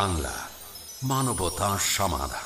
বাংলা মানবতা সমাধান।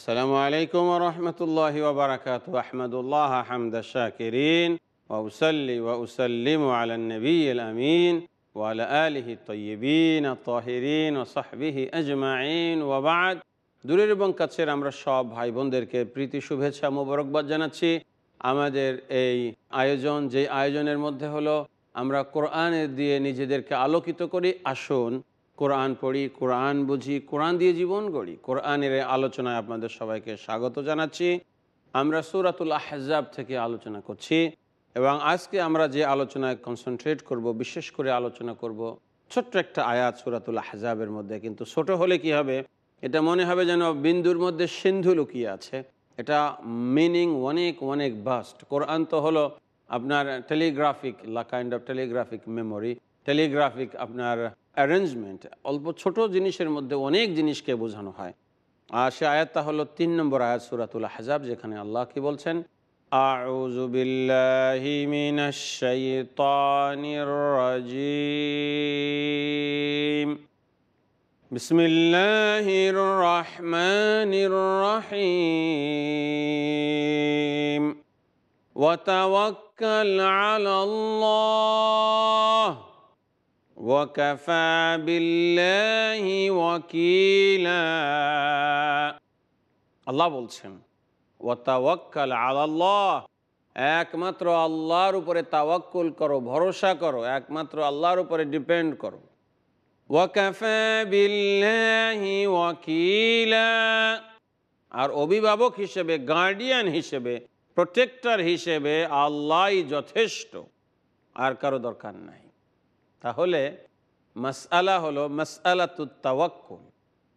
আসসালামু আলাইকুম রহমতুল্লাহ ওবরাকাত আহমদুল্লাহ আহমদ শাকিরিন। ওসলি ওসলিম আলন নবী আমিন। ওয়াল আলহি তৈবিন তহিরিন ও সাহবিহি আজমাইন। ওবাদ দূরের এবং কাছের আমরা সব ভাই বোনদেরকে প্রীতি, শুভেচ্ছা, মোবারকবাদ জানাচ্ছি। আমাদের এই আয়োজন যে আয়োজনের মধ্যে হলো, আমরা কোরআনের দিয়ে নিজেদেরকে আলোকিত করি। আসুন কোরআন পড়ি, কোরআন বুঝি, কোরআন দিয়ে জীবন গড়ি। কোরআনের আলোচনায় আপনাদের সবাইকে স্বাগত জানাচ্ছি। আমরা সুরাতুল আহজাব থেকে আলোচনা করছি এবং আজকে আমরা যে আলোচনায় কনসেন্ট্রেট করব, বিশেষ করে আলোচনা করব, ছোট্ট একটা আয়াত সুরাতুল আহজাবের মধ্যে। কিন্তু ছোট হলে কি হবে? এটা মনে হবে যেন বিন্দুর মধ্যে সিন্ধু লুকিয়ে আছে। এটা মিনিং অনেক অনেক বাস্ট কোরআন তো হলো আপনার টেলিগ্রাফিক লা kind of telegraphic memory telegraphic আপনার অ্যারেঞ্জমেন্ট অল্প ছোট জিনিসের মধ্যে অনেক জিনিসকে বোঝানো হয় আর সে আয়াতটা হলো তিন নম্বর আয়াত সুরাতুল হাজাব যেখানে আল্লাহ কি বলছেন أعوذ بالله من الشيطان الرجيم بسم الله الرحمن الرحيم وتوكل على الله وكفى بالله وكيلا আল্লাহ বলছেন ওয়াতাওয়াক্কাল আলাল্লাহ একমাত্র আল্লাহর উপরে তাওয়াক্কুল করো ভরসা করো একমাত্র আল্লাহর উপরে ডিপেন্ড করো ওয়াকাফা বিল্লাহি ওয়াকিলা আর অভিভাবক হিসেবে গার্ডিয়ান হিসেবে প্রোটেক্টর হিসেবে আল্লাহই যথেষ্ট আর কারো দরকার নাই তাহলে মাসআলা হলো মাসআলাতু তাওয়াক্কুল।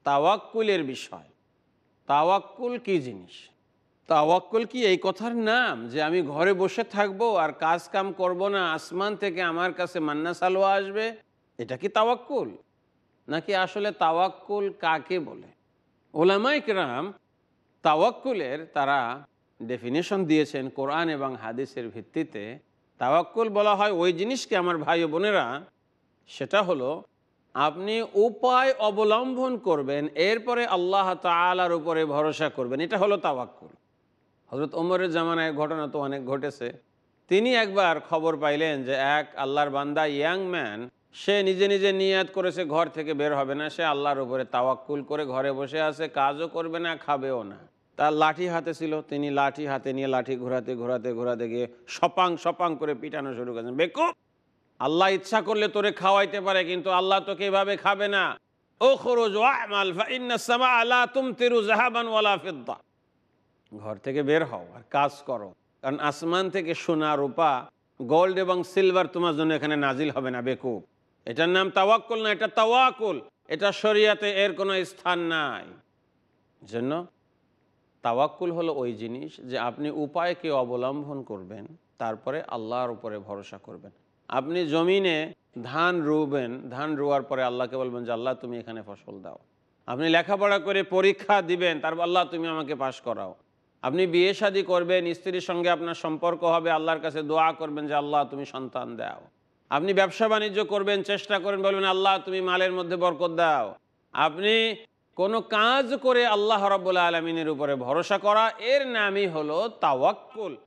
তাওয়াক্কুলের বিষয়। তাওয়াক্কুল কি জিনিস? তাওয়াক্কুল কি এই কথার নাম যে আমি ঘরে বসে থাকব আর কাজ কাম করব না, আসমান থেকে আমার কাছে মান্না সালোয়া আসবে? এটা কি তাওয়াক্কুল? নাকি আসলে তাওয়াক্কুল কাকে বলে? ওলামাই কেরাম তাওয়াক্কুলের তারা ডেফিনেশন দিয়েছেন কোরআন এবং হাদিসের ভিত্তিতে। তাওয়াক্কুল বলা হয় ওই জিনিসকে আমার ভাই বোনেরা সেটা হলো, আপনি উপায় অবলম্বন করবেন, এরপরে আল্লাহ তালার উপরে ভরসা করবেন। এটা হলো তাওয়াক্কুল। হজরত ওমরের জামানায় ঘটনা তো অনেক ঘটেছে। তিনি একবার খবর পাইলেন যে এক আল্লাহর বান্দা ইয়াং ম্যান, সে নিজে নিজে নিয়াত করেছে, ঘর থেকে বের হবে না, সে আল্লাহর উপরে তাওয়াক্কুল করে ঘরে বসে আছে, কাজও করবে না, খাবেও না। তার লাঠি হাতে ছিল, তিনি লাঠি হাতে নিয়ে লাঠি ঘোরাতে ঘোরাতে ঘোরাতে গিয়ে সপাং সপাং করে পিটানো শুরু করেছেন। বেকুব! আল্লাহ ইচ্ছা করলে তোরে খাওয়াইতে পারে, কিন্তু আল্লাহ তোকে এভাবে খাবে না। ও খরচ ঘর থেকে বের হও আর কাজ করো, কারণ আসমান থেকে সোনা, রূপা গোল্ড এবং সিলভার তোমার জন্য এখানে নাজিল হবে না, বেকুব। এটার নাম তাওয়াক্কুল না, এটা তাওয়াকুল। এটা শরিয়াতে এর কোনো স্থান নাই। জন্য তাওয়াক্কুল হলো ওই জিনিস যে আপনি উপায়কে অবলম্বন করবেন, তারপরে আল্লাহর উপরে ভরসা করবেন। আপনি জমিনে ধান রুবেন, ধান রোয়ার পরে আল্লাহকে বলবেন যে, আল্লাহ, তুমি এখানে ফসল দাও। আপনি লেখাপড়া করে পরীক্ষা দিবেন তারপর আল্লাহ, তুমি আমাকে পাশ করাও। আপনি বিয়ে শাদি করবেন, স্ত্রীর সঙ্গে আপনার সম্পর্ক হবে, আল্লাহর কাছে দোয়া করবেন যে, আল্লাহ, তুমি সন্তান দাও। আপনি ব্যবসা বাণিজ্য করবেন, চেষ্টা করেন, বলবেন, আল্লাহ, তুমি মালের মধ্যে বরকত দাও। আপনি কোনো কাজ করে আল্লাহ রব্বুল্লা আলমিনের উপরে ভরসা করা, এর নামই হলো তাওয়াক্কুল।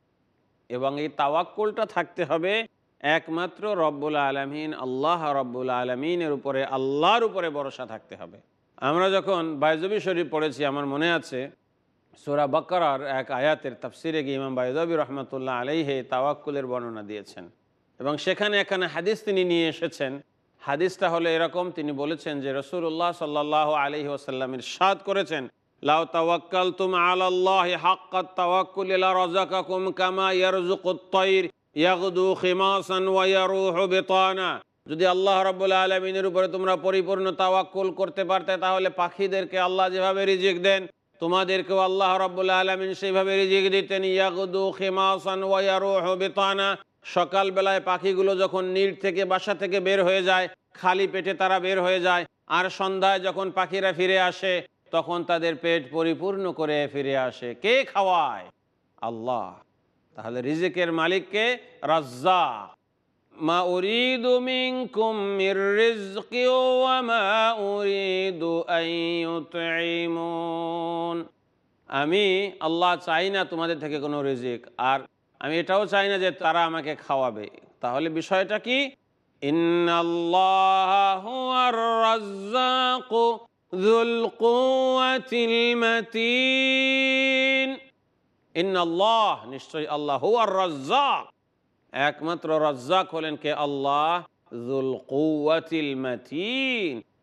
এবং এই তাওয়াক্কুলটা থাকতে হবে একমাত্র রব্বুল আলমিন, আল্লাহ রব্বুল আলমিনের উপরে, আল্লাহর উপরে ভরসা থাকতে হবে। আমরা যখন বাইজবি শরীফ পড়েছি, আমার মনে আছে, সোরা বকরার এক আয়াতের তাফসিরে গিয়ে ইমাম বাইজবি রহমতুল্লাহ আলাইহে তাওয়াক্কুলের বর্ণনা দিয়েছেন। এবং সেখানে এখানে হাদিস তিনি নিয়ে এসেছেন। হাদিসটা হলো এরকম, তিনি বলেছেন যে রসুল্লাহ সাল্লাহ আলহি ওসাল্লামের সাদ করেছেন, লাউ তাওয়াক্কাল তুম আল্লাহ হাক্কাত তাওয়াক্কুল ইলা রাযাকাকুম কামা ইয়ারযুকুত তাইর যদি আল্লাহ রাব্বুল আলামিনের উপরে তোমরা পরিপূর্ণ তাওয়াক্কুল করতে পারতে, তাহলে পাখিদেরকে আল্লাহ যেভাবে রিজিক দেন, তোমাদেরকেও আল্লাহ রাব্বুল আলামিন সেইভাবে রিজিক দিতেন, ইয়াগদু খিমাসান ওয়া ইয়ারুহু বিতানা। সকালবেলায় পাখিগুলো যখন নীড় থেকে বাসা থেকে বের হয়ে যায়, খালি পেটে তারা বের হয়ে যায়, আর সন্ধ্যায় যখন পাখিরা ফিরে আসে, তখন তাদের পেট পরিপূর্ণ করে ফিরে আসে। কে খাওয়ায়? আল্লাহ। তাহলে রিজিকের মালিককে রাজ্জা। মা উরিদু মিনকুম মির রিজকি ওয়া মা উরিদু আন ইউতঈমুন আমি আল্লাহ চাই না তোমাদের থেকে কোনো রিজিক, আর আমি এটাও চাই না যে তারা আমাকে খাওয়াবে। তাহলে বিষয়টা কি? ইন্নাল্লাহ ইন্নাল্লাহ, নিশ্চয়ই আল্লাহ রাজ্জাক। একমাত্র রাজ্জাক হলেন কে? আল্লাহ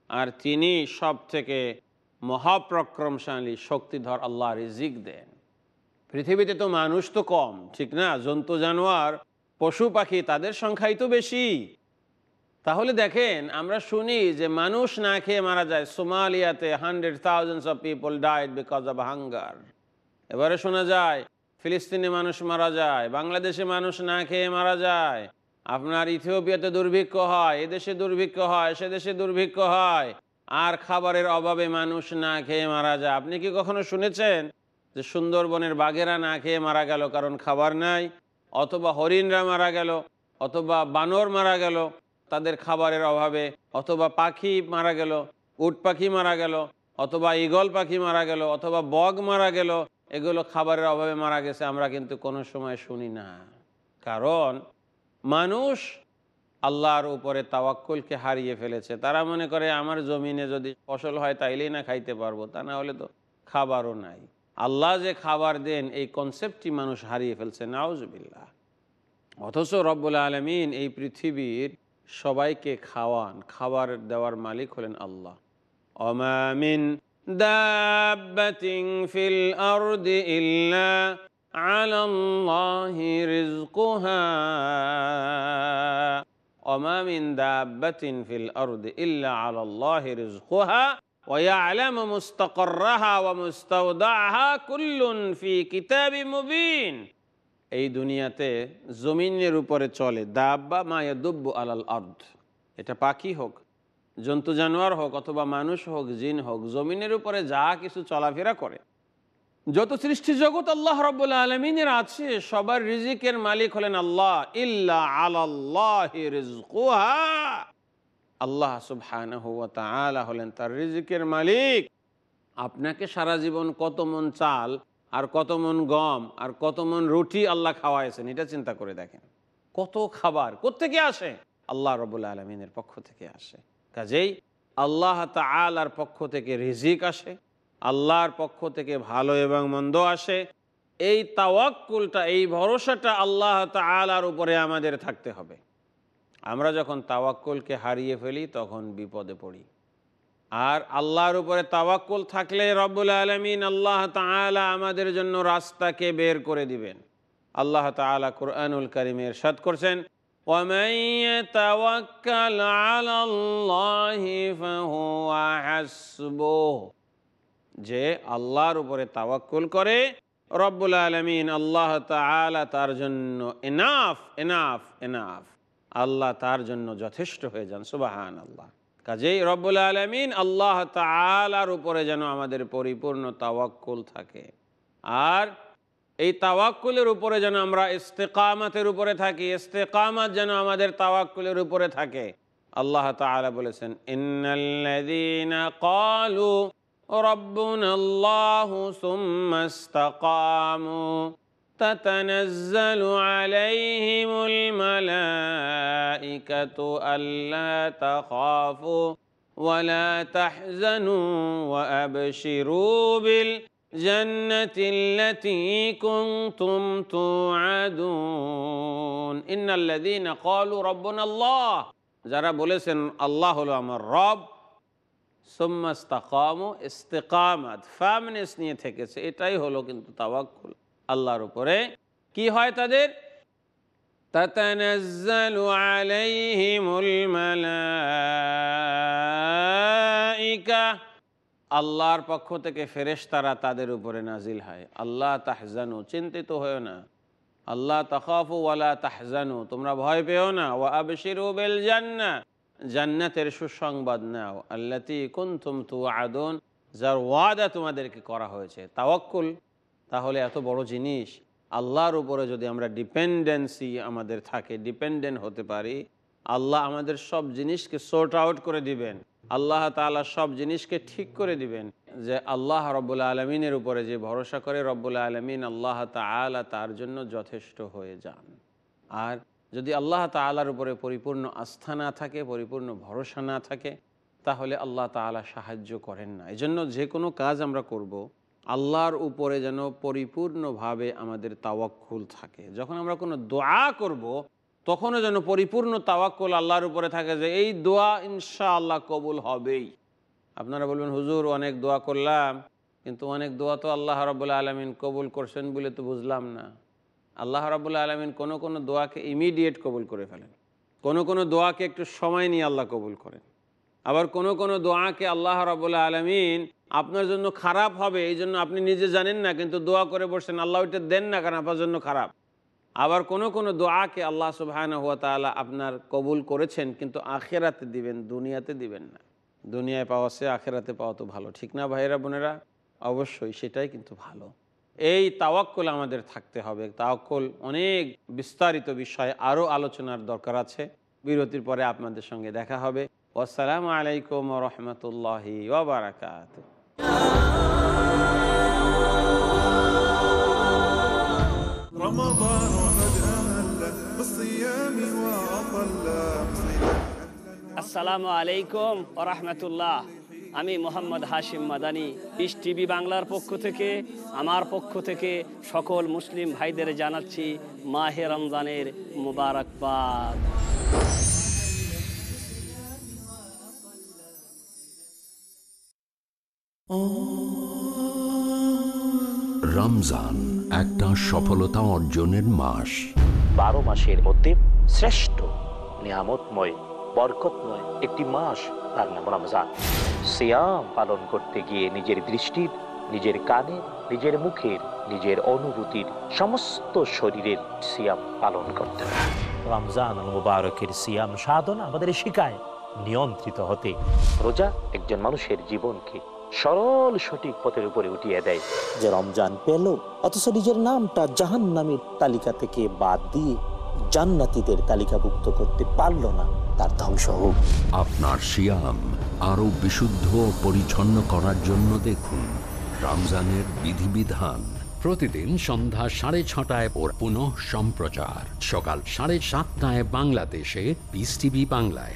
আর তিনি সব থেকে মহাপ্রক্রমশালী, শক্তিধর আল্লাহ রিজিক দেন। পৃথিবীতে তো মানুষ তো কম, ঠিক না? জন্তু, জানোয়ার, পশু, পাখি, তাদের সংখ্যাই তো বেশি। তাহলে দেখেন, আমরা শুনি যে মানুষ না খেয়ে মারা যায়। সোমালিয়াতে hundred thousands of people died because of hunger এবারে শোনা যায়, ফিলিস্তিনে মানুষ মারা যায়, বাংলাদেশে মানুষ না খেয়ে মারা যায়। আপনার ইথিওপিয়াতে দুর্ভিক্ষ হয়, এদেশে দুর্ভিক্ষ হয়, সে দেশে দুর্ভিক্ষ হয়। আর খাবারের অভাবে মানুষ না খেয়ে মারা যায়। আপনি কি কখনো শুনেছেন যে সুন্দরবনের বাঘেরা না খেয়ে মারা গেল কারণ খাবার নাই? অথবা হরিণরা মারা গেল, অথবা বানর মারা গেল, তাদের খাবারের অভাবে। অথবা পাখি মারা গেল, উট পাখি মারা গেল, অথবা ইগল পাখি মারা গেল, অথবা বগ মারা গেল এগুলো খাবারের অভাবে মারা গেছে, আমরা কিন্তু কোনো সময় শুনি না। কারণ মানুষ আল্লাহর উপরে তাওয়াক্কুলকে হারিয়ে ফেলেছে। তারা মনে করে, আমার জমিনে যদি ফসল হয় তাইলেই না খাইতে পারব, তা না হলে তো খাবারও নাই। আল্লাহ যে খাবার দেন, এই কনসেপ্টটি মানুষ হারিয়ে ফেলছে নাউজবিল্লা অথচ রব্বুল আলমিন এই পৃথিবীর সবাইকে খাওয়ান, খাবার দেওয়ার মালিক হলেন আল্লাহ। অমামিন দাব্বাতিন ফিল আরদি ইল্লা আলাল্লাহি রিজকুহা অমামিন দাব্বাতিন ফিল আরদি ইল্লা আলাল্লাহি রিজকুহা ويعلم مستقرها ومستودعها كل في كتاب مبين এই দুনিয়াতে জমিনের উপরে চলে দাব্বা মায়া দুব্বু আলাল আর্দ এটা পাখি হোক জন্তু জানোয়ার হোক অথবা মানুষ হোক, জিন হোক, জমিনের উপরে যা কিছু চলাফেরা করে, যত সৃষ্টি জগৎ আল্লাহ রব্বুল আলমিনের আছে, সবার রিজিকের মালিক হলেন আল্লাহ। আল্লাহ সুবহানাহু ওয়া হলেন তার রিজিকের মালিক। আপনাকে সারা জীবন কত মন চাল, আর কত মন গম, আর কত মন রুটি আল্লাহ খাওয়াইছেন, এটা চিন্তা করে দেখেন। কত খাবার কোত্থেকে আসে? আল্লাহ রবুল্লা আলমিনের পক্ষ থেকে আসে। কাজেই আল্লাহ তালার পক্ষ থেকে রিজিক আসে, আল্লাহর পক্ষ থেকে ভালো এবং মন্দ আসে। এই তাওয়াক্কুলটা, এই ভরসাটা আল্লাহ তালার উপরে আমাদের থাকতে হবে। আমরা যখন তাওয়াক্কুলকে হারিয়ে ফেলি, তখন বিপদে পড়ি। আর আল্লাহর উপরে তাওয়াক্কুল থাকলে রব্বুল আলমিন আল্লাহ তালা আমাদের জন্য রাস্তাকে বের করে দিবেন। আল্লাহ তালা কুরআনুল করিমের সাদ করছেন ومن يتوكل على الله فهو حسبه যে আল্লাহর উপরে তাওয়াক্কুল করে রব্বুল আলমিন আল্লাহ তালা তার জন্য এনাফ এনাফ এনাফ আল্লাহ তার জন্য যথেষ্ট হয়ে যান সুবাহান আল্লাহ কাজেই রব্বুল আলমিন আল্লাহ তালার উপরে যেন আমাদের পরিপূর্ণ তাওয়াক্কুল থাকে আর এই তাওয়াক্কুলের উপরে যেন আমরা ইস্তেকামাতের উপরে থাকি ইস্তেকামাত যেন আমাদের তাওয়াক্কুলের উপরে থাকে আল্লাহ তাআলা বলেছেন ইন্নাল্লাযীনা ক্বালু রাব্বুনা আল্লাহু সুম্মা ইসতাকামু تتنزل عليهم الملائكة ألا تخافوا ولا تحزنوا وأبشروا بالجنة التي كنتم توعدون إن الذين قالوا ربنا الله যারা বলেছেন আল্লাহ হলো আমার রব সোম্মাস্তাকাম ইস্তেকামাত ফার্মনেস নিয়ে থেকেছে এটাই হলো কিন্তু তাওয়াক্কুল আল্লাহর উপরে কি হয় তাদের تتنزل عليهم الملائكة আল্লাহর পক্ষ থেকে ফেরেশতারা তাদের উপরে নাজিল হয়। আল্লাহ তাহজানু, চিন্তিত হয়েও না। আল্লাহ তখাফু ওয়ালা তাহজানু, তোমরা ভয় পেও না। ও আবশিরু বিল জান্না জান্নাতের সুসংবাদ নাও। আল্লাতি কুনতুম তুআদুন যার ওয়াদা তোমাদেরকে করা হয়েছে। তাওয়াক্কুল, তাহলে এত বড় জিনিস। আল্লাহর উপরে যদি আমরা ডিপেন্ডেন্সি আমাদের থাকে, ডিপেন্ডেন্ট হতে পারি, আল্লাহ আমাদের সব জিনিসকে সোর্ট আউট করে দিবেন। আল্লাহ তাআলা সব জিনিসকে ঠিক করে দিবেন যে আল্লাহ রব্বুল আলমিনের উপরে যে ভরসা করে রব্বুল আলমিন আল্লাহ তাআলা তার জন্য যথেষ্ট হয়ে যান। আর যদি আল্লাহ তাআলার উপরে পরিপূর্ণ আস্থা না থাকে, পরিপূর্ণ ভরসা না থাকে, তাহলে আল্লাহ তাআলা সাহায্য করেন না। এই জন্য যে কোনো কাজ আমরা করব, আল্লাহর উপরে যেন পরিপূর্ণভাবে আমাদের তাওয়াক্কুল থাকে। যখন আমরা কোনো দোয়া করব তখনও যেন পরিপূর্ণ তাওয়াক্কুল আল্লাহর উপরে থাকে যে এই দোয়া ইনশা আল্লাহ কবুল হবেই। আপনারা বলবেন, হুজুর, অনেক দোয়া করলাম, কিন্তু অনেক দোয়া তো আল্লাহ রবুল্লা আলমিন কবুল করছেন বলে তো বুঝলাম না। আল্লাহ রাবুল্লাহ আলমিন কোনো কোনো দোয়াকে ইমিডিয়েট কবুল করে ফেলেন। কোনো কোনো দোয়াকে একটু সময় নিয়ে আল্লাহ কবুল করেন। আবার কোনো কোনো দোয়াকে আল্লাহ রাবুল্লাহ আলমিন আপনার জন্য খারাপ হবে, এই জন্য আপনি নিজে জানেন না, কিন্তু দোয়া করে বসছেন, আল্লাহ ওইটা দেন না, কারণ আপনার জন্য খারাপ। আবার কোনো কোনো দোয়াকে আল্লাহ সুবাহান হুয়া তালা আপনার কবুল করেছেন কিন্তু আখেরাতে দিবেন দুনিয়াতে দিবেন না দুনিয়ায় পাওয়া সে আখেরাতে পাওয়া তো ভালো ঠিক না ভাইয়েরা বোনেরা অবশ্যই সেটাই কিন্তু ভালো এই তাওয়াক্কুল আমাদের থাকতে হবে তাওয়াক্কুল অনেক বিস্তারিত বিষয় আরও আলোচনার দরকার আছে বিরতির পরে আপনাদের সঙ্গে দেখা হবে আসসালামু আলাইকুম রহমতুল্লাহি ওবরাকাত رمضان আসসালামু আলাইকুম ওরহমতুল্লাহ আমি মোহাম্মদ হাশিম মাদানি ইস টিভি বাংলার পক্ষ থেকে আমার পক্ষ থেকে সকল মুসলিম ভাইদের জানাচ্ছি মাহে রমজানের মুবারকবাদ। রমজান একটা সফলতা অর্জনের মাস। বারো মাসের মধ্যে শ্রেষ্ঠ নিয়ামতময় বরকতময় একটি মাস তার নাম রমজান। সিয়াম পালন করতে গিয়ে নিজের দৃষ্টির নিজের কানে নিজের মুখের নিজের অনুভূতির সমস্ত শরীরের সিয়াম পালন করতে হবে রমজান মুবারকের সিয়াম সাধনা আমাদের শিখায় নিয়ন্ত্রিত হতে। রোজা একজন মানুষের জীবনকে সরল সঠিক পথের উপরে উঠিয়ে দেয়। যে রমজান পেল অথচ নিজের নামটা জাহান নামের তালিকা থেকে বাদ দিয়ে জান্নাতীদের তালিকাভুক্ত করতে পারল না। তার ধ্বংস হোক। আপনার সিয়াম আরও বিশুদ্ধ ও পরিচ্ছন্ন করার জন্য দেখুন রমজানের বিধিবিধান। প্রতিদিন সন্ধ্যা সাড়ে ছটায় ওর পুনঃ সম্প্রচার। সকাল সাড়ে সাতটায় বাংলাদেশে পিস টিভি বাংলায়।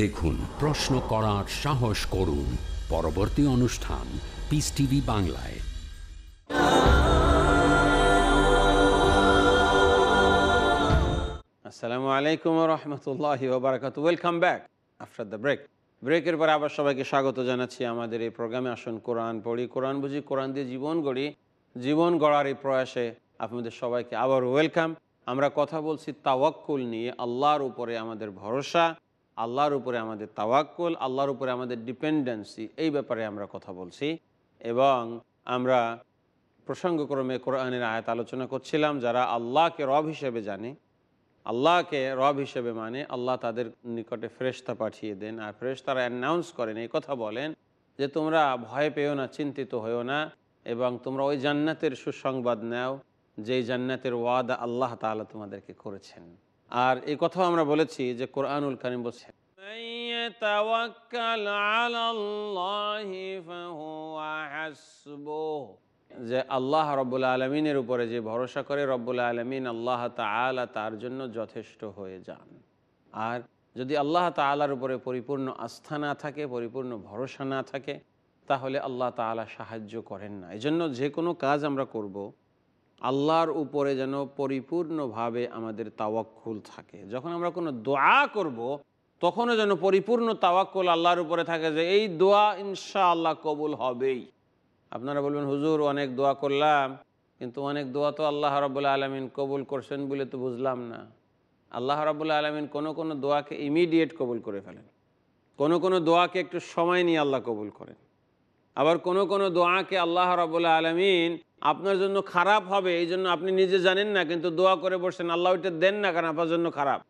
দেখুন, প্রশ্ন করার সাহস করুন। পরবর্তী অনুষ্ঠান পিস টিভি বাংলায়। আসসালামু আলাইকুম রহমতুল্লাহি ওবরাকাত welcome back after the break ব্রেকের পরে আবার সবাইকে স্বাগত জানাচ্ছি আমাদের এই প্রোগ্রামে। আসুন কোরআন পড়ি, কোরআন বুঝি, কোরআন দিয়ে জীবন গড়ি। জীবন গড়ার এই প্রয়াসে আপনাদের সবাইকে আবার ওয়েলকাম আমরা কথা বলছি তাওয়াক্কুল নিয়ে, আল্লাহর উপরে আমাদের ভরসা, আল্লাহর উপরে আমাদের তাওয়াক্কুল, আল্লাহর উপরে আমাদের ডিপেন্ডেন্সি, এই ব্যাপারে আমরা কথা বলছি। এবং আমরা প্রসঙ্গক্রমে কোরআনের আয়াত আলোচনা করছিলাম, যারা আল্লাহকে রব হিসেবে জানে, আল্লাহকে রব হিসেবে মানে আল্লাহ তাদের নিকটে ফেরেশতা পাঠিয়ে দেন, আর ফেরেশতারা অ্যানাউন্স করেন, এই কথা বলেন যে তোমরা ভয় পেও না, চিন্তিত হয়েও না, এবং তোমরা ওই জান্নাতের সুসংবাদ নাও যেই জান্নাতের ওয়াদা আল্লাহ তাআলা তোমাদেরকে করেছেন। আর এই কথাও আমরা বলেছি যে কোরআনুল কারিম বলছেন। যে আল্লাহ রব্বুল আলমিনের উপরে যে ভরসা করে রব্বুল আলমিন আল্লাহ তালা তার জন্য যথেষ্ট হয়ে যান। আর যদি আল্লাহ তালার উপরে পরিপূর্ণ আস্থা না থাকে পরিপূর্ণ ভরসা না থাকে তাহলে আল্লাহ তালা সাহায্য করেন না। এই জন্য যে কোনো কাজ আমরা করব আল্লাহর উপরে যেন পরিপূর্ণভাবে আমাদের তাওয়াক্কুল থাকে। যখন আমরা কোনো দোয়া করব, তখনও যেন পরিপূর্ণ তাওয়াক্কুল আল্লাহর উপরে থাকে যে, এই দোয়া ইনশা আল্লাহ কবুল হবেই। আপনারা বলবেন, হুজুর, অনেক দোয়া করলাম, কিন্তু অনেক দোয়া তো আল্লাহ রবুল্লা আলমিন কবুল করছেন বলে তো বুঝলাম না। আল্লাহ রবুল্লা আলমিন কোনো কোনো দোয়াকে ইমিডিয়েট কবুল করে ফেলেন। কোনো কোনো দোয়াকে একটু সময় নিয়ে আল্লাহ কবুল করেন। আবার কোনো কোনো দোয়াকে আল্লাহ রবুল্লা আলমিন আপনার জন্য খারাপ হবে, এই জন্য আপনি নিজে জানেন না, কিন্তু দোয়া করে বসছেন, আল্লাহ ওইটা দেন না কারণ আপনার জন্য খারাপ।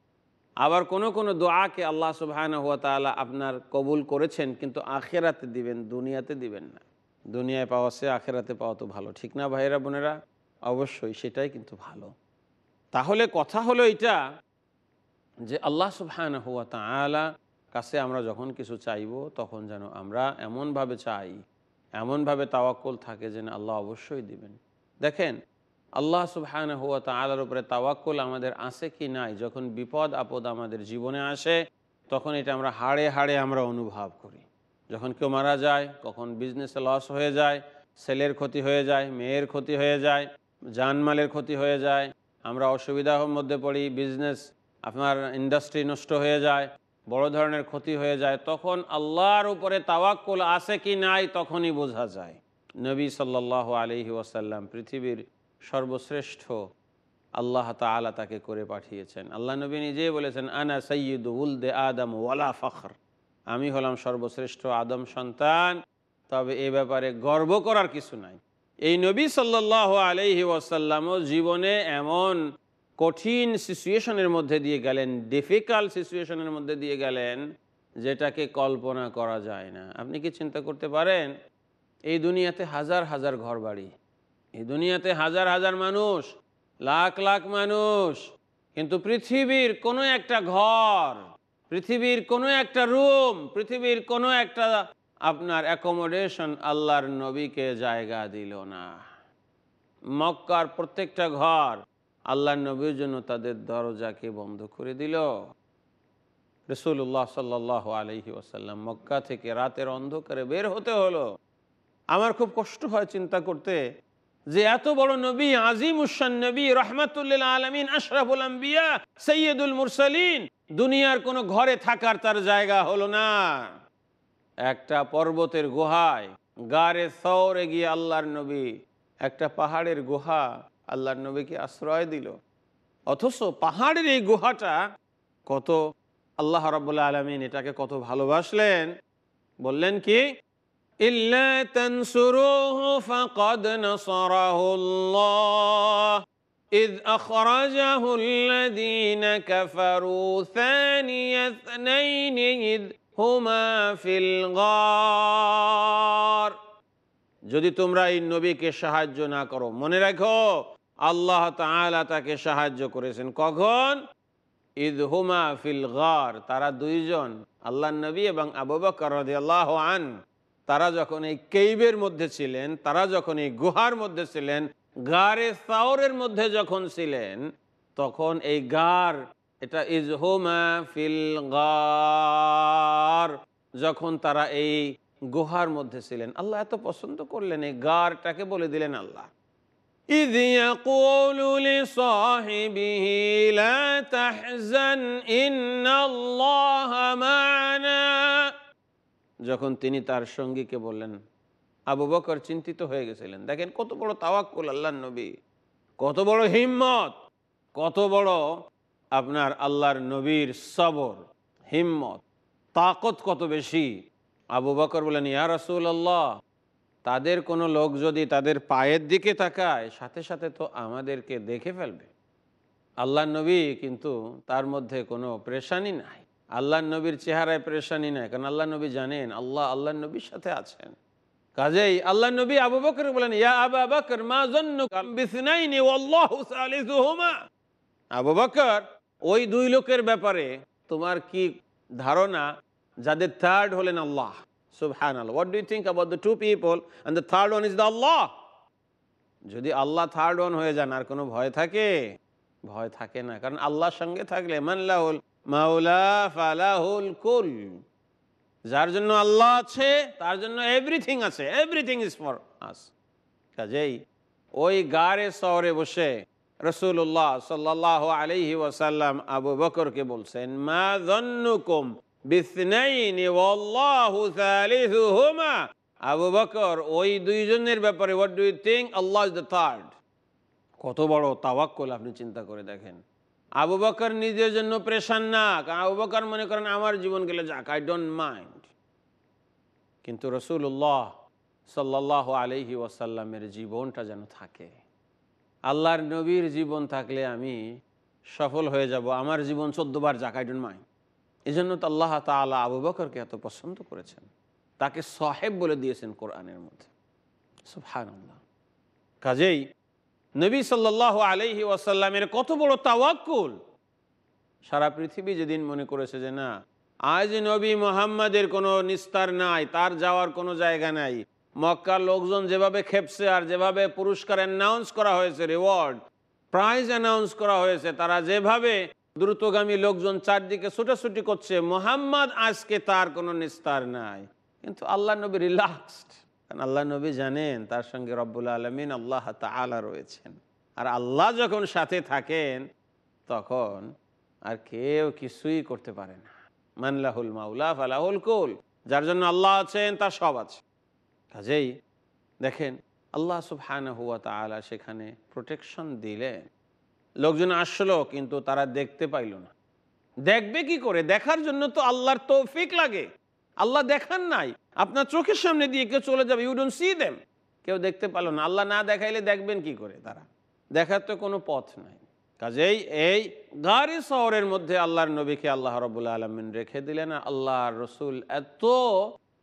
আবার কোনো কোনো দোয়াকে আল্লাহ সুবাহান হুয়া তালা আপনার কবুল করেছেন, কিন্তু আখেরাতে দিবেন, দুনিয়াতে দিবেন না। দুনিয়ায় পাওয়া সে, আখেরাতে পাওয়া তো ভালো। ঠিক না ভাইয়েরা, বোনেরা? অবশ্যই সেটাই কিন্তু ভালো। তাহলে কথা হলো এটা যে আল্লাহ সুবহান হুয়া তালা কাছে আমরা যখন কিছু চাইব, তখন যেন আমরা এমনভাবে চাই এমনভাবে তাওয়াক্কুল থাকে যেন আল্লাহ অবশ্যই দিবেন। দেখেন, আল্লাহ সুবহান হুয়া তালার উপরে তাওয়াক্কুল আমাদের আসে কি নাই? যখন বিপদ আপদ আমাদের জীবনে আসে, তখন এটা আমরা হাড়ে হাড়ে আমরা অনুভব করি। যখন কেউ মারা যায়, কখন বিজনেসে লস হয়ে যায়, ছেলের ক্ষতি হয়ে যায়, মেয়ের ক্ষতি হয়ে যায়, জানমালের ক্ষতি হয়ে যায়, আমরা অসুবিধার মধ্যে পড়ি বিজনেস আপনার ইন্ডাস্ট্রি নষ্ট হয়ে যায় বড় ধরনের ক্ষতি হয়ে যায়, তখন আল্লাহর উপরে তাওয়াক্কুল আছে কি নাই তখনই বোঝা যায়। নবী সাল্লাহ আলহি ওয়াসাল্লাম পৃথিবীর সর্বশ্রেষ্ঠ আল্লাহ তালা তাকে করে পাঠিয়েছেন। আল্লাহ নবী নিজেই বলেছেন, আনা সৈয়দ উল দে আদম ওয়ালা ফখর। আমি হলাম সর্বশ্রেষ্ঠ আদম সন্তান, তবে এ ব্যাপারে গর্ব করার কিছু নাই। এই নবী সাল্লাহ আলহি ওয়াসাল্লামও জীবনে এমন কঠিন সিচুয়েশনের মধ্যে দিয়ে গেলেন, ডিফিকাল্ট সিচুয়েশনের মধ্যে দিয়ে গেলেন, যেটাকে কল্পনা করা যায় না। আপনি কি চিন্তা করতে পারেন, এই দুনিয়াতে হাজার হাজার ঘর বাড়ি এই দুনিয়াতে হাজার হাজার মানুষ, লাখ লাখ মানুষ, কিন্তু পৃথিবীর কোনো একটা ঘর, পৃথিবীর কোনো একটা রুম, পৃথিবীর কোনো একটা আপনার অ্যাকোমোডেশন আল্লাহর নবীকে জায়গা দিল না। মক্কার প্রত্যেকটা ঘর আল্লাহর নবীর জন্য তাদের দরজাকে বন্ধ করে দিল। রসুল্লাহ সাল্লাহ আলহি ওসাল্লাম মক্কা থেকে রাতের অন্ধকারে বের হতে হলো। আমার খুব কষ্ট হয় চিন্তা করতে যে এত বড় নবী, আজিম উসান নবী, রহমাতুল্লিল আলমিন, আশরাফুল আম্বিয়া সৈয়দুল মুরসালিন, দুনিয়ার কোনো ঘরে থাকার তার জায়গা হলো না। একটা পর্বতের গুহায়, গারে সৌরে গিয়ে আল্লাহর নবী, একটা পাহাড়ের গুহা আল্লাহর নবীকে আশ্রয় দিল অথচ পাহাড়ের এই গুহাটা কত আল্লাহ রব্বুল্লা আলমিন এটাকে কত ভালোবাসলেন বললেন কি إلا تنصروه فقد نصره الله إذ أخرجه الذين كفروا ثاني اثنين إذ هما في الغار যদি তোমরা এই নবীকে সাহায্য না করো মনে রাখো আল্লাহ তাআলা তাকে সাহায্য করেছেন। কখন? ঈদ হুমা ফিল গার, তারা দুইজন আল্লাহ নবী এবং আবু বকর রাদিয়াল্লাহু আন, তারা যখন এই কেইবের মধ্যে ছিলেন, তারা যখন এই গুহার মধ্যে ছিলেন, গারে সাওরের মধ্যে যখন ছিলেন, তখন এই গার, এটা ইজহুমা ফিল গার, যখন তারা এই গুহার মধ্যে ছিলেন। আল্লাহ এত পছন্দ করলেন এই গারটাকে বলে দিলেন আল্লাহ। إذ يقول لصاحبه لا تحزن إن الله معنا যখন তিনি তার সঙ্গীকে বললেন আবু বকর চিন্তিত হয়ে গেছিলেন দেখেন কত বড় তাওয়াক্কুল আল্লাহ নবী কত বড় হিম্মত কত বড় আপনার আল্লাহর নবীর সবর হিম্মত তাকত কত বেশি আবু বকর বলেন ইয়া রসুল আল্লাহ তাদের কোনো লোক যদি তাদের পায়ের দিকে তাকায়, সাথে সাথে তো আমাদেরকে দেখে ফেলবে। আল্লাহ নবী কিন্তু তার মধ্যে কোনো প্রেশানি নাই। আল্লাহ নবীর চেহারায় প্রেশানি নাই, কারণ আল্লাহ নবী জানেন, আল্লাহ আল্লাহ নবীর সাথে আছেন। কাজেই আল্লাহ নবী আবু বকর বলেন, ইয়া আবা বকর ওই দুই লোকের ব্যাপারে তোমার কি ধারণা? যাদের থার্ড হলেন আল্লাহ। সুবহানাল্লাহ what do think about the two people and the third one is the Allah যদি আল্লাহ থার্ড ওয়ান হয়ে যান আর কোনো ভয় থাকে ভয় থাকে না কারণ আল্লাহর সঙ্গে থাকলে মানলাহুল মাওলা ফালাহুল কুল যার জন্য আল্লাহ আছে তার জন্য এভরিথিং আছে এভরিথিং ইজ ফর আস কাজেই ওই গাড়ে শহরে বসে রসুল্লাহ সাল্লাহ আলহি ওয়াসাল্লাম আবু বকরকে বলছেন মা জন্নুকুম বিসনাইনি ওয়াল্লাহু সালিসুহুমা আবু বকর ওই দুইজনের ব্যাপারে what do you Allah is the third কত বড় তাওয়াক্কুল আপনি চিন্তা করে দেখেন। আবু বকর নিজের জন্য প্রেশান না। কারণ আবু বকর মনে করেন, আমার জীবন গেলে যাক আই ডোন্ট মাইন্ড কিন্তু রসুল্লাহ সাল্লাহ আলহি ওয়াসাল্লামের জীবনটা যেন থাকে। আল্লাহর নবীর জীবন থাকলে আমি সফল হয়ে যাব। আমার জীবন চোদ্দবার যাক আই ডোন্ট মাইন্ড এই জন্য তো আল্লাহ তালা আবু বকরকে এত পছন্দ করেছেন। তাকে সাহেব বলে দিয়েছেন কোরআনের মধ্যে। কাজেই নবী সাল্লাহ আলহি ওয়াসাল্লামের কত বড় তাওয়াক্কুল। সারা পৃথিবী যেদিন মনে করেছে যে না, আজ নবী মোহাম্মদের কোনো নিস্তার নাই, তার যাওয়ার কোনো জায়গা নাই। মক্কার লোকজন যেভাবে খেপছে আর যেভাবে পুরস্কার অ্যানাউন্স করা হয়েছে রিওয়ার্ড প্রাইজ অ্যানাউন্স করা হয়েছে, তারা যেভাবে দ্রুতগামী লোকজন চারদিকে ছুটাছুটি করছে। মোহাম্মদ আজকে তার কোনো নিস্তার নাই। কিন্তু আল্লাহ নবী রিল্যাক্সড কারণ আল্লাহ নবী জানেন, তার সঙ্গে রব্বুল আলমিন আল্লাহ তালা রয়েছেন। আর আল্লাহ যখন সাথে থাকেন, তখন আর কেউ কিছুই করতে পারে না। মানলাহুল মাউলা ফালাহুল কুল। যার জন্য আল্লাহ আছেন, তার সব আছে। কাজেই দেখেন, আল্লাহ সুবহান হুয়া তালা সেখানে প্রোটেকশন দিলেন। লোকজন আসলো, কিন্তু তারা দেখতে পাইল না। দেখবে কি করে? দেখার জন্য তো আল্লাহর তৌফিক লাগে। আল্লাহ দেখান নাই। আপনার চোখের সামনে দিয়ে কেউ চলে যাবে ইউ ডোন্ট সি দেম কেউ দেখতে পারল না। আল্লাহ না দেখাইলে দেখবেন কি করে তারা? দেখার তো কোনো পথ নাই। কাজেই এই গাড়ি শহরের মধ্যে আল্লাহর নবীকে আল্লাহ রবুল্লা আলমিন রেখে দিলেন। আল্লাহ রসুল এত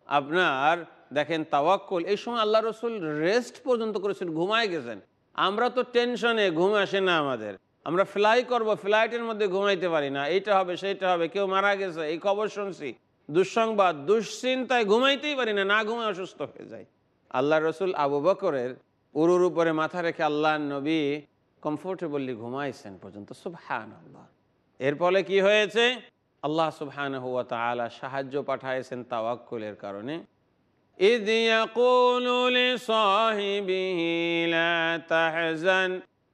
আপনার, দেখেন তাওয়াক্কুল, এই সময় আল্লাহ রসুল রেস্ট পর্যন্ত করেছেন, ঘুমায় গেছেন। আমরা তো টেনশনে ঘুম আসে না আমাদের। আমরা ফ্লাই করব ফ্লাইটের মধ্যে ঘুমাইতে পারি না এইটা হবে সেইটা হবে কেউ মারা গেছে এই খবর শুনছি দুঃসংবাদ দুশ্চিন্তায় ঘুমাইতেই পারি না না ঘুমায় অসুস্থ হয়ে যায় আল্লাহ রসুল আবু বকরের উরুর উপরে মাথা রেখে আল্লাহ নবী কমফোর্টেবলি ঘুমাইছেন পর্যন্ত সুবহান আল্লাহ এর ফলে কি হয়েছে আল্লাহ সুবহান হুয়া তাআলা সাহায্য পাঠাইছেন তাওয়াক্কুলের কারণে إذ يقول لصاحبه لا تحزن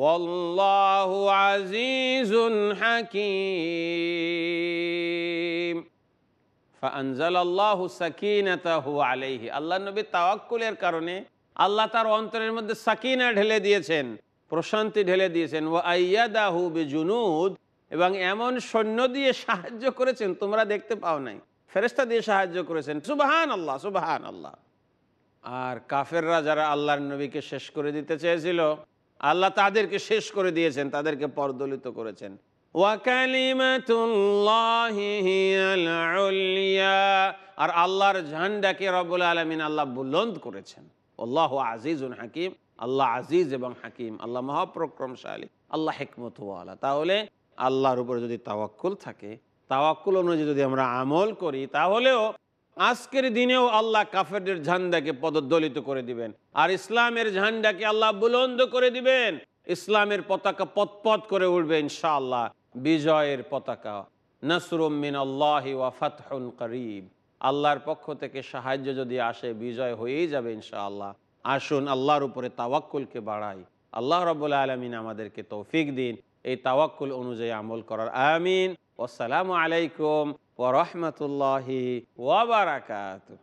ওয়াল্লাহু আজিজুন হাকিম। ফানজালাল্লাহু সাকিনাতাহু আলাইহি। আল্লাহ নবী তাওয়াক্কুলের কারণে আল্লাহ তার অন্তরের মধ্যে সাকিনা ঢেলে দিয়েছেন, প্রশান্তি ঢেলে দিয়েছেন। ও আইয়াদাহু বিজুনুদ, এবং এমন সৈন্য দিয়ে সাহায্য করেছেন, তোমরা দেখতে পাও নাই। ফেরেস্তা দিয়ে সাহায্য করেছেন। সুবাহান আল্লাহ সুবাহান আল্লাহ আর কাফেররা যারা আল্লাহর নবীকে শেষ করে দিতে চেয়েছিল আল্লাহ তাদেরকে শেষ করে দিয়েছেন, তাদেরকে পরদলিত করেছেন। আর আল্লাহর ঝান্ডাকে রবুল আলমিন আল্লাহ বুলন্দ করেছেন। আল্লাহ আজিজুন হাকিম। আল্লাহ আজিজ এবং হাকিম, আল্লাহ মহাপ্রক্রমশালী, আল্লাহ হেকমত হেকমতওয়ালা। তাহলে আল্লাহর উপরে যদি তাওয়াক্কুল থাকে, তাওয়াক্কুল অনুযায়ী যদি আমরা আমল করি, তাহলেও আজকের দিনেও আল্লাহ কাফেরদের ঝান্ডাকে পদদলিত করে দিবেন। আর ইসলামের ঝান্ডাকে আল্লাহ বুলন্দ করে দিবেন। ইসলামের পতাকা পতপত করে উঠবে ইনশাআল্লাহ। বিজয়ের পতাকা। নসরুমিন আল্লাহ ওয়াফাতহুন করিব আল্লাহর পক্ষ থেকে সাহায্য যদি আসে, বিজয় হয়েই যাবে ইনশাআল্লাহ। আসুন আল্লাহর উপরে তাওয়াক্কুলকে বাড়াই। আল্লাহ রবুল্লা আলমিন আমাদেরকে তৌফিক দিন। এই তাওয়াক্কুল অনুযায়ী আমল করার। আমিন। আসসালামু আলাইকুম। ورحمة الله وبركاته.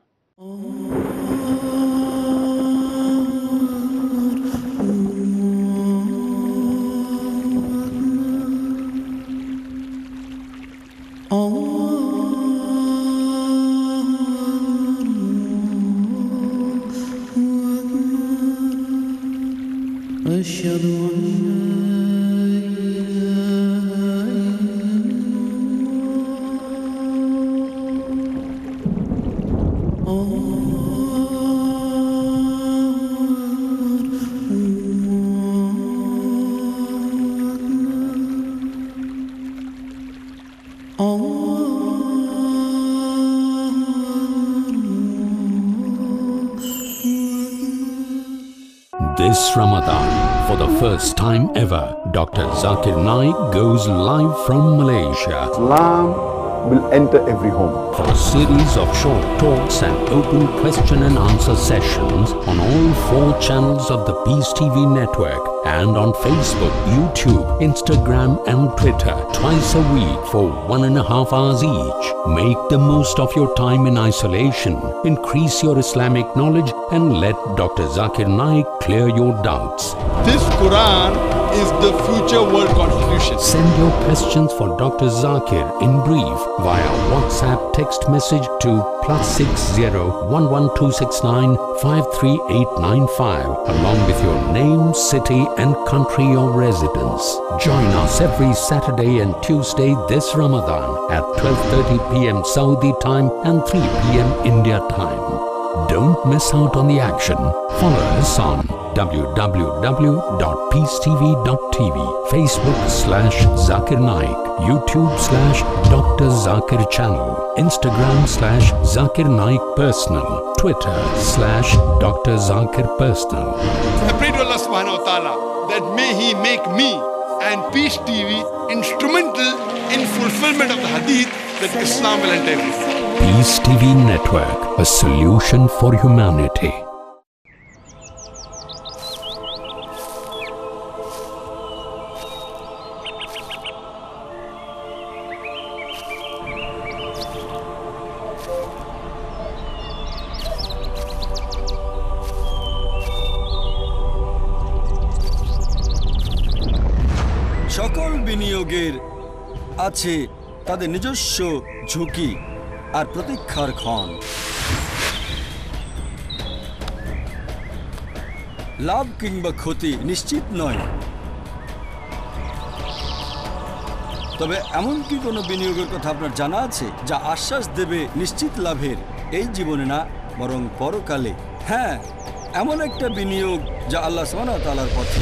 This Ramadan, for the first time ever, Dr. Zakir Naik goes live from Malaysia Islam will enter every home. for a series of short talks and open question and answer sessions on all four channels of the Peace TV network and on Facebook, YouTube, Instagram, and Twitter twice a week for one and a half hours each. Make the most of your time in isolation, increase your Islamic knowledge, and let Dr. Zakir Naik clear your doubts. This Quran is the future world constitution. Send your questions for Dr. Zakir in brief via WhatsApp text message to plus six zero one one two six nine five three eight nine five along with your name, city, and country of residence. Join us every Saturday and Tuesday this Ramadan at 12:30 p.m. Saudi time and 3 p.m. India time. Don't miss out on the action. Follow us on www.peacetv.tv, Facebook slash Zakir Naik, YouTube slash Dr. Zakir Channel, Instagram slash Zakir Naik Personal, Twitter slash Dr. Zakir Personal. I pray to Allah subhanahu wa ta'ala that may He make me and Peace TV instrumental in fulfillment of the hadith that Islam will home. Peace TV Network, a solution for humanity. সকল বিনিয়োগের আছে তাদের নিজস্ব ঝুঁকি আর প্রতীক্ষার ক্ষণ। লাভ কিংবা ক্ষতি নিশ্চিত নয়। তবে এমন কি কোনো বিনিয়োগের কথা আপনার জানা আছে, যা আশ্বাস দেবে নিশ্চিত লাভের এই জীবনে না, বরং পরকালে? হ্যাঁ এমন একটা বিনিয়োগ যা আল্লাহ সোনা তালার পথে।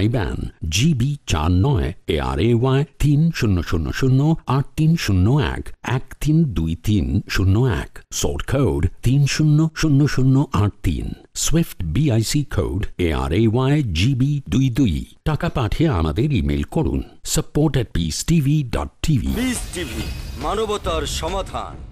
আইব্যান জিবি চার নয় এ আর এ ওয়াই তিন শূন্য শূন্য শূন্য, আট তিন শূন্য এক এক তিন দুই তিন শূন্য এক, সোর্ট কোড তিন শূন্য শূন্য শূন্য আট তিন, swift BIC code A R A Y GB দুই দুই। টাকা পাঠিয়ে আমাদের ইমেল করুন support at peace TV dot TV মানবতার সমাধান।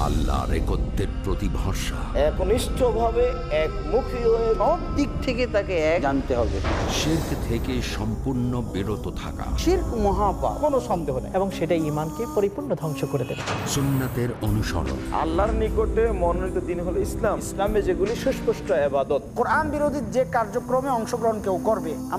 আল্লাহ রেকত্বের প্রতি ভরসা একনিষ্ঠভাবে একমুখী হয়ে সব দিক থেকে তাকে এক জানতে হবে। শির্ক থেকে সম্পূর্ণ বিরত থাকা। শির্ক মহাপাপ কোনো সন্দেহ নেই। এবং সেটা ইমানকে পরিপূর্ণ ধ্বংস করে দেবে। সুন্নাতের অনুসরণ। আল্লাহর নিকটে মনোনীত দিন হলো ইসলাম। ইসলামে যেগুলি সুস্পষ্ট আবাদত কোরআন বিরোধী যে কার্যক্রমে অংশগ্রহণ কেউ করবে আমরা